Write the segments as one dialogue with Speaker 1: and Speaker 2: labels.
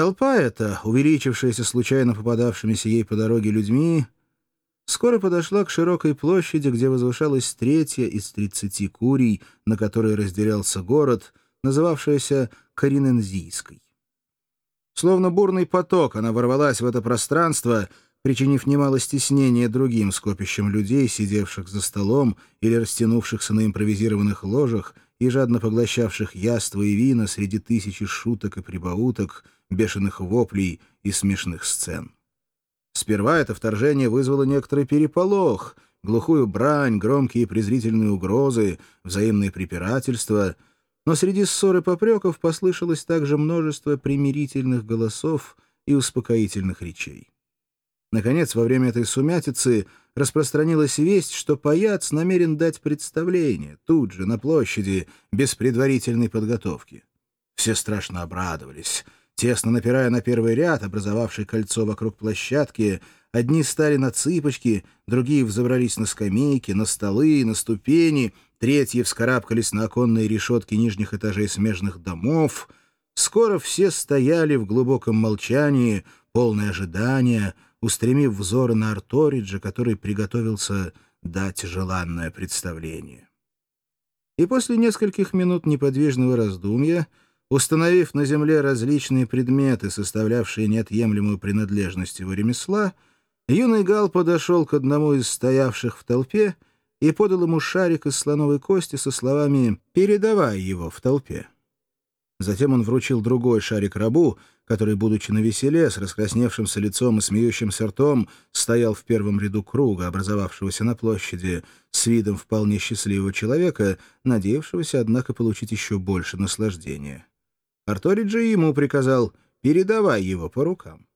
Speaker 1: Толпа эта, увеличившаяся случайно попадавшимися ей по дороге людьми, скоро подошла к широкой площади, где возвышалась третья из тридцати курий, на которой разделялся город, называвшаяся Коринензийской. Словно бурный поток, она ворвалась в это пространство, причинив немало стеснения другим скопищам людей, сидевших за столом или растянувшихся на импровизированных ложах и жадно поглощавших яства и вина среди тысячи шуток и прибауток, бешеных воплей и смешных сцен. Сперва это вторжение вызвало некоторый переполох, глухую брань, громкие презрительные угрозы, взаимные препирательства, но среди ссор и попреков послышалось также множество примирительных голосов и успокоительных речей. Наконец, во время этой сумятицы распространилась весть, что паяц намерен дать представление тут же, на площади, без предварительной подготовки. Все страшно обрадовались. Тесно напирая на первый ряд, образовавший кольцо вокруг площадки, одни стали на цыпочки, другие взобрались на скамейки, на столы, на ступени, третьи вскарабкались на оконные решетки нижних этажей смежных домов. Скоро все стояли в глубоком молчании, полное ожидания — устремив взоры на Арториджа, который приготовился дать желанное представление. И после нескольких минут неподвижного раздумья, установив на земле различные предметы, составлявшие неотъемлемую принадлежность его ремесла, юный Гал подошел к одному из стоявших в толпе и подал ему шарик из слоновой кости со словами «передавай его в толпе». Затем он вручил другой шарик рабу, который, будучи на веселе, с раскрасневшимся лицом и смеющимся ртом, стоял в первом ряду круга, образовавшегося на площади, с видом вполне счастливого человека, надеявшегося, однако, получить еще больше наслаждения. Арториджи ему приказал «передавай его по рукам».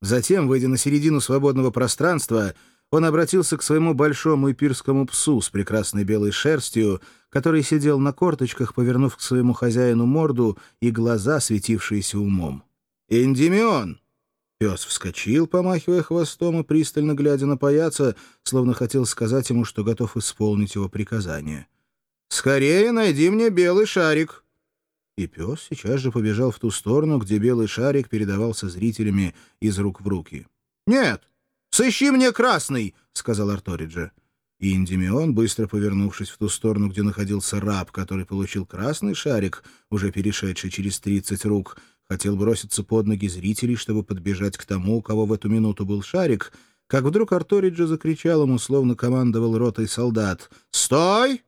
Speaker 1: Затем, выйдя на середину свободного пространства, он обратился к своему большому эпирскому псу с прекрасной белой шерстью, который сидел на корточках, повернув к своему хозяину морду и глаза, светившиеся умом. «Эндимион!» Пес вскочил, помахивая хвостом и пристально глядя на паяца, словно хотел сказать ему, что готов исполнить его приказание. «Скорее найди мне белый шарик!» И пес сейчас же побежал в ту сторону, где белый шарик передавался зрителями из рук в руки. «Нет, «Сыщи мне красный!» — сказал Арториджа. И Индимион, быстро повернувшись в ту сторону, где находился раб, который получил красный шарик, уже перешедший через тридцать рук, хотел броситься под ноги зрителей, чтобы подбежать к тому, у кого в эту минуту был шарик, как вдруг Арториджа закричал ему, словно командовал ротой солдат. «Стой!»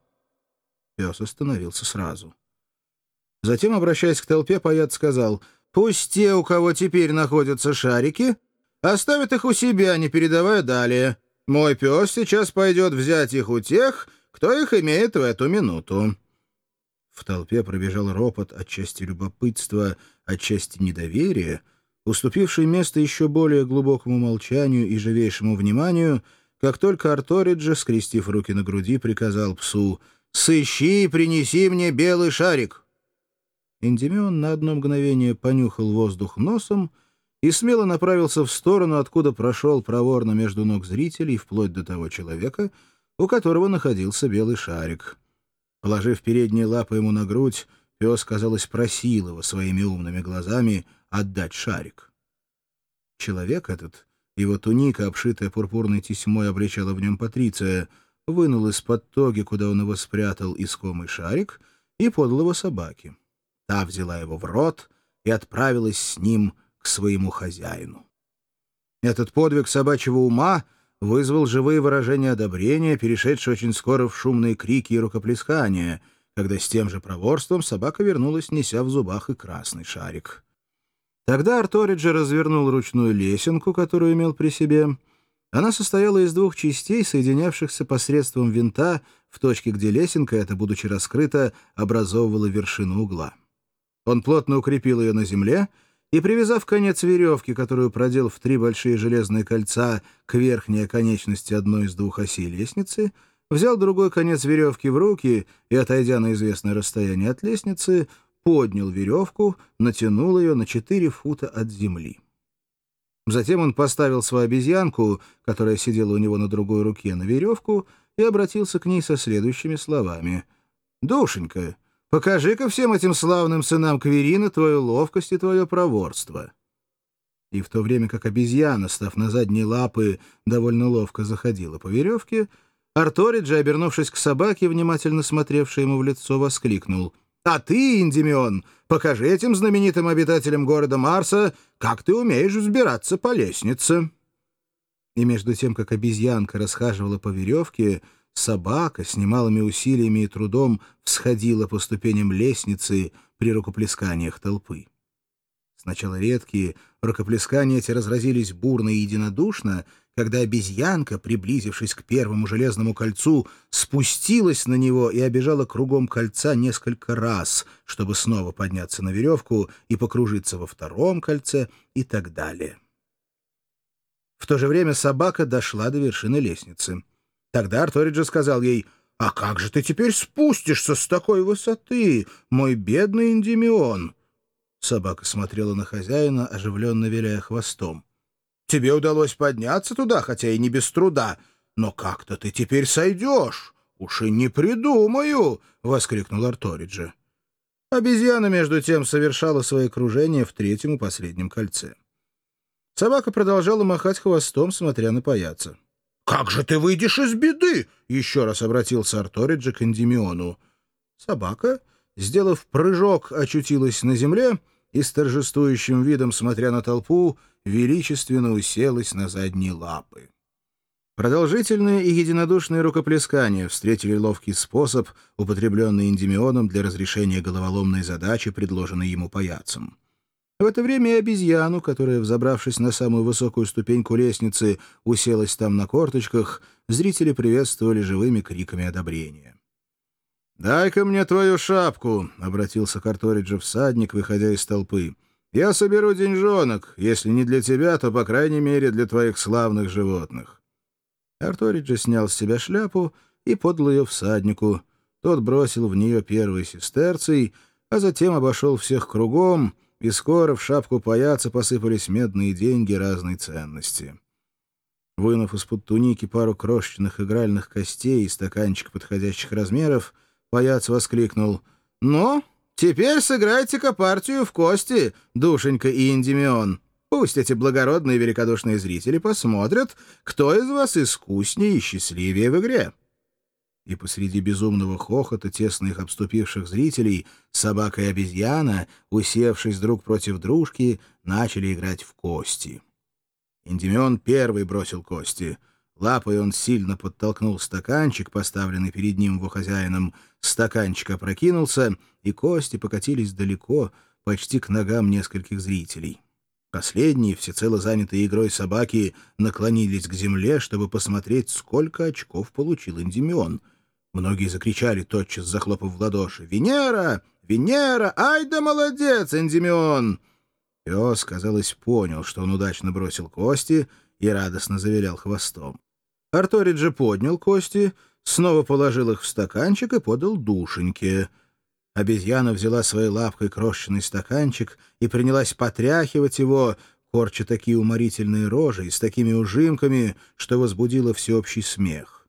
Speaker 1: Пес остановился сразу. Затем, обращаясь к толпе, Паят сказал, «Пусть те, у кого теперь находятся шарики, Оставит их у себя, не передавая далее. Мой пес сейчас пойдет взять их у тех, кто их имеет в эту минуту». В толпе пробежал ропот отчасти любопытства, отчасти недоверия, уступивший место еще более глубокому молчанию и живейшему вниманию, как только Арториджа, скрестив руки на груди, приказал псу «Сыщи и принеси мне белый шарик!» Эндемион на одно мгновение понюхал воздух носом и смело направился в сторону, откуда прошел проворно между ног зрителей, вплоть до того человека, у которого находился белый шарик. Положив передние лапы ему на грудь, пес, казалось, просил его своими умными глазами отдать шарик. Человек этот, его туника, обшитая пурпурной тесьмой, обличала в нем Патриция, вынул из-под тоги, куда он его спрятал, искомый шарик и подал его собаке. Та взяла его в рот и отправилась с ним к своему хозяину. Этот подвиг собачьего ума вызвал живые выражения одобрения, перешедшие очень скоро в шумные крики и рукоплескания, когда с тем же проворством собака вернулась, неся в зубах и красный шарик. Тогда Арториджи развернул ручную лесенку, которую имел при себе. Она состояла из двух частей, соединявшихся посредством винта в точке, где лесенка, эта, будучи раскрыта, образовывала вершину угла. Он плотно укрепил ее на земле — и, привязав конец веревки, которую продел в три большие железные кольца к верхней конечности одной из двух осей лестницы, взял другой конец веревки в руки и, отойдя на известное расстояние от лестницы, поднял веревку, натянул ее на четыре фута от земли. Затем он поставил свою обезьянку, которая сидела у него на другой руке, на веревку, и обратился к ней со следующими словами. «Душенька, Покажи-ка всем этим славным сынам Кверина твою ловкость и твое проворство». И в то время как обезьяна, став на задние лапы, довольно ловко заходила по веревке, Арториджи, обернувшись к собаке, внимательно смотревшей ему в лицо, воскликнул. «А ты, Индимион, покажи этим знаменитым обитателям города Марса, как ты умеешь взбираться по лестнице». И между тем, как обезьянка расхаживала по веревке, собака с немалыми усилиями и трудом всходила по ступеням лестницы при рукоплесканиях толпы. Сначала редкие, рукоплескания эти разразились бурно и единодушно, когда обезьянка, приблизившись к первому железному кольцу, спустилась на него и обежала кругом кольца несколько раз, чтобы снова подняться на веревку и покружиться во втором кольце и так далее. В то же время собака дошла до вершины лестницы. Тогда Арториджа сказал ей, «А как же ты теперь спустишься с такой высоты, мой бедный Индимион?» Собака смотрела на хозяина, оживленно виляя хвостом. «Тебе удалось подняться туда, хотя и не без труда. Но как-то ты теперь сойдешь. Уж и не придумаю!» — воскликнул Арториджи. Обезьяна, между тем, совершала свои кружения в третьем и последнем кольце. Собака продолжала махать хвостом, смотря на паяца. «Как же ты выйдешь из беды?» — еще раз обратился Арториджи к Эндимиону. Собака, сделав прыжок, очутилась на земле и с торжествующим видом, смотря на толпу, величественно уселась на задние лапы. Продолжительные и единодушные рукоплескания встретили ловкий способ, употребленный Эндимионом для разрешения головоломной задачи, предложенной ему паяцем. В это время и обезьяну, которая, взобравшись на самую высокую ступеньку лестницы, уселась там на корточках, зрители приветствовали живыми криками одобрения. «Дай-ка мне твою шапку», — обратился к всадник, выходя из толпы. «Я соберу деньжонок. Если не для тебя, то, по крайней мере, для твоих славных животных». Арториджи снял с себя шляпу и подал ее всаднику. Тот бросил в нее первый сестерций, а затем обошел всех кругом, и скоро в шапку паяца посыпались медные деньги разной ценности. Вынув из-под туники пару крошечных игральных костей и стаканчик подходящих размеров, паяц воскликнул. «Ну, теперь сыграйте-ка партию в кости, душенька и Индимион. Пусть эти благородные великодушные зрители посмотрят, кто из вас искуснее и счастливее в игре» и посреди безумного хохота тесно их обступивших зрителей собака и обезьяна, усевшись друг против дружки, начали играть в кости. Индимион первый бросил кости. Лапой он сильно подтолкнул стаканчик, поставленный перед ним его хозяином. Стаканчик опрокинулся, и кости покатились далеко, почти к ногам нескольких зрителей. Последние, всецело занятые игрой собаки, наклонились к земле, чтобы посмотреть, сколько очков получил Индимион — Многие закричали, тотчас захлопав в ладоши. «Венера! Венера! Ай да молодец, Эндимион!» Пес, казалось, понял, что он удачно бросил кости и радостно завилял хвостом. Арториджи поднял кости, снова положил их в стаканчик и подал душеньке. Обезьяна взяла своей лапкой крошечный стаканчик и принялась потряхивать его, корча такие уморительные рожи и с такими ужимками, что возбудило всеобщий смех.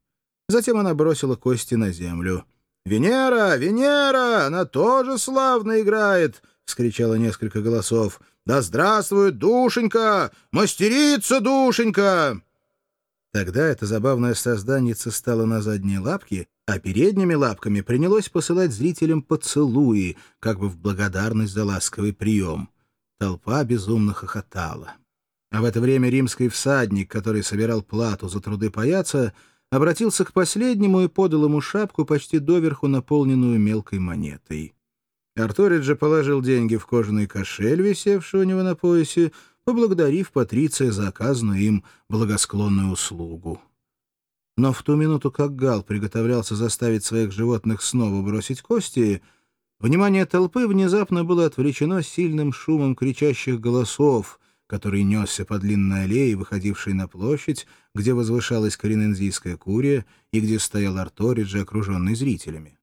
Speaker 1: Затем она бросила кости на землю. «Венера! Венера! Она тоже славно играет!» — вскричало несколько голосов. «Да здравствует душенька! Мастерица душенька!» Тогда эта забавная созданница стала на задние лапки, а передними лапками принялось посылать зрителям поцелуи, как бы в благодарность за ласковый прием. Толпа безумно хохотала. А в это время римский всадник, который собирал плату за труды паяца, обратился к последнему и подал ему шапку, почти доверху наполненную мелкой монетой. Арториджи положил деньги в кожаный кошель, висевший у него на поясе, поблагодарив Патриция за оказанную им благосклонную услугу. Но в ту минуту, как Гал приготовлялся заставить своих животных снова бросить кости, внимание толпы внезапно было отвлечено сильным шумом кричащих голосов, который несся по длинной аллее, выходившей на площадь, где возвышалась коренензийская курия и где стоял Арториджи, окруженный зрителями.